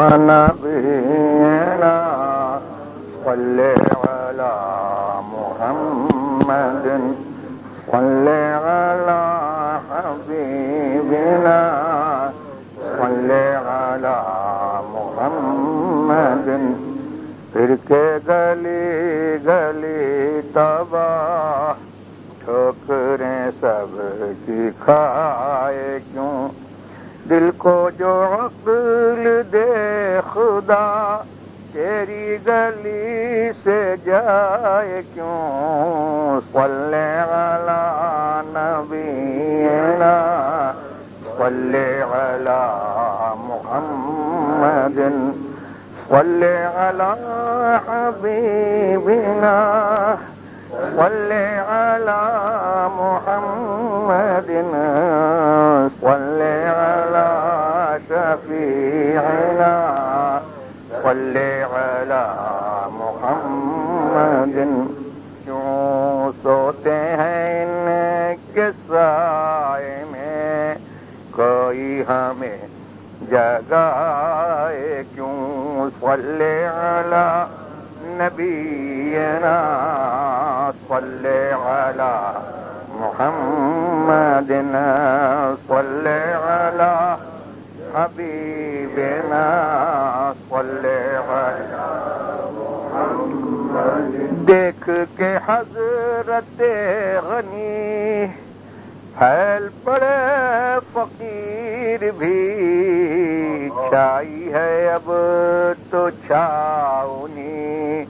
نبينا صل على محمد. صل على حبيبنا. صل على محمد. پھر کے گلی گلی تباہ. ٹھوکریں سب کی کھائے کیوں؟ دل کو جو عقل دے خدا، تیری گلی سے جائے کیوں؟ صلی علی نبینا، صلی علی محمد، صلی علی حبیبنا، صلی علی محمد، صلی شفیعنا صلی علی محمد. کیوں سوتے ہیں ان کے سائے میں کوئی ہمیں جگائے کیوں؟ صلی علی نبینا صلی علی محمد. صلی حبیبنا صلی علی دیکھ کے حضرت غنی پھیل پڑے فقیر بھی چھائی ہے اب تو چھاؤنی،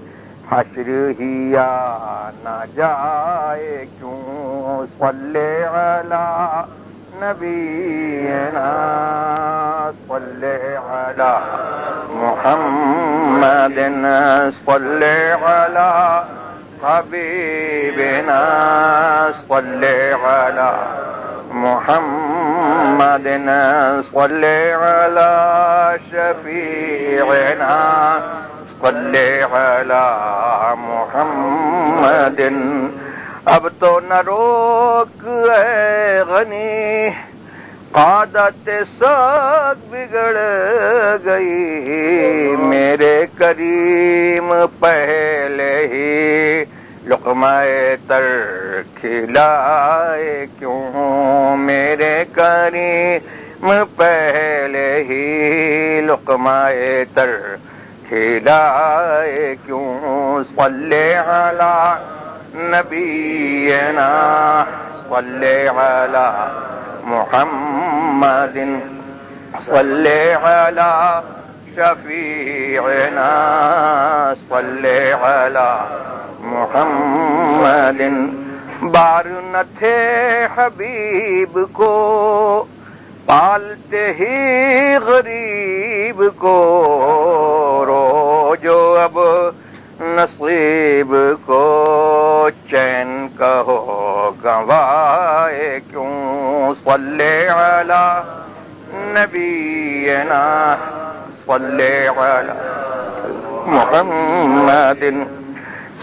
حشر ہی آ نہ جائے کیوں؟ صلی علی نبینا. صلی علی محمد صلی علی حبیبنا صلی علی محمد صلی علی شفیعنا صلی علی محمد اب تو نہ روک اے غنی عادت سگ بگڑ گئی۔ میرے کریم، پہلے ہی لقمائے تر کھلائے۔ کیوں؟ میرے کریم، پہلے ہی لقمائے تر کھلائے۔ کیوں؟ صلی علی نبینا صلی علی محمد. صلی علی شفیعنا صلی علی محمد. بار نہ تھے حبیب کو، پالتے ہی غریب کو رو جو اب نصیب کو، چین کہو کیوں صلی علی نبینا صلی علی محمد.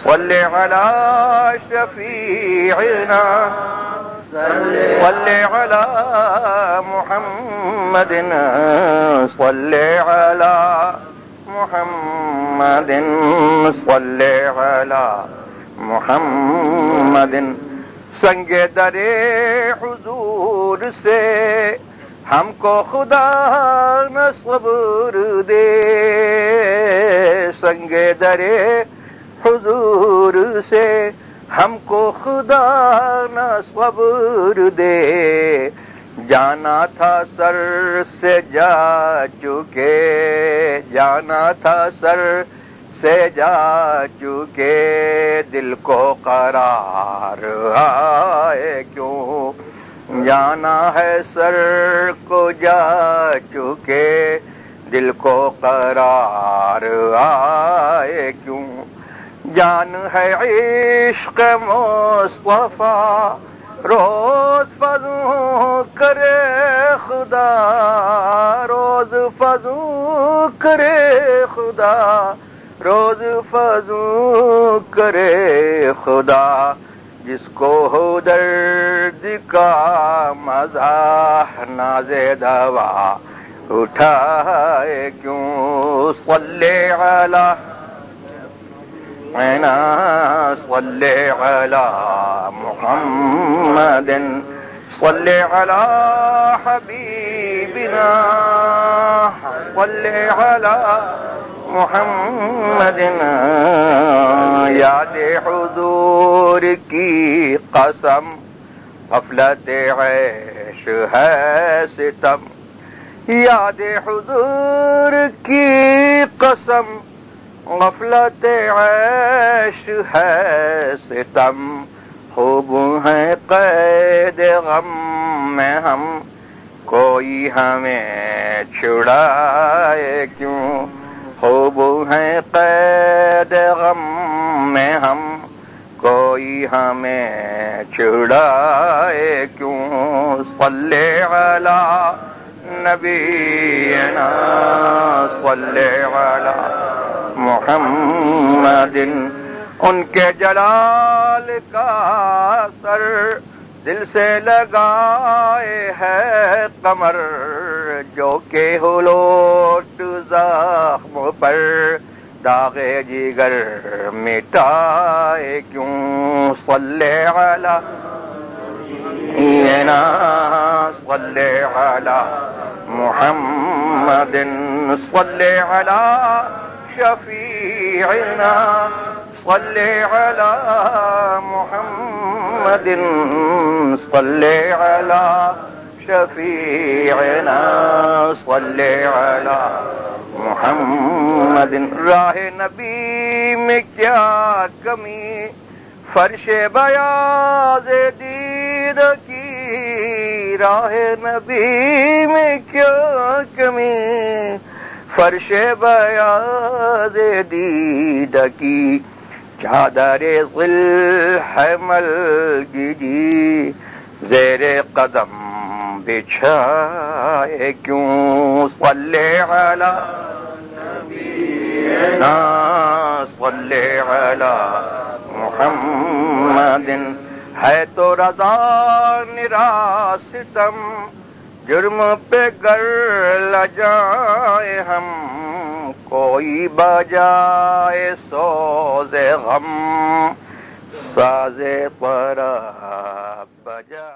صلی علی شفیعنا صلی علی محمد. صلی علی محمد. صلی علی محمد. سنگ درے حضور سے، ہم کو خدا نہ صبر دے۔ سنگ درے حضور سے، ہم کو خدا نہ صبر دے۔ جانا تھا سر سے جا چکے، جانا تھا سر سے جا چکے، دل کو قرار آئے کیوں؟ جانا ہے سر کو جا چکے، دل کو قرار آئے کیوں؟ جان ہے عشق مصطفیٰ، روز فضو کرے خدا، روز فضو کرے خدا۔ روز فضو کرے خدا، جس کو ہو درد کا مزاح ناز دوا، اٹھائے کیوں؟ صلی علی عینا صلی علی محمد، صلی علی حبیبنا، صلی علی محمد یاد حضور کی قسم، غفلت عیش ہے ستم. یاد حضور کی قسم، غفلت عیش ہے ستم. خوب ہے قید غم میں ہم، کوئی ہمیں چھڑائے کیوں؟ خوب ہے قید غم میں ہم، کوئی ہمیں چھڑائے کیوں؟ صلی علی نبینا، صلی علی محمد، ان کے جلال کا سر دل سے لگائے ہے کمر جو کہ ہلوٹ زخم پر داغ جگر مٹائے کیوں صلی علی صلی علی محمد صلی علی شفیعنا صلی علی محمد صلی علی شفیعنا صلی علی محمد. راہ نبی میں کیا کمی؟ فرش بیاض دید کی. راہ نبی میں کیا کمی؟ فرش بیاض دید کی. چادر ظل حمل کی زیر قدم بچھائے کیوں؟ صلی علی صلی علی محمد۔ ہے تو رضا نراستم، جرم پہ گر لجائے ہم۔ کوئی بجائے سوز غم، سازے پر بجا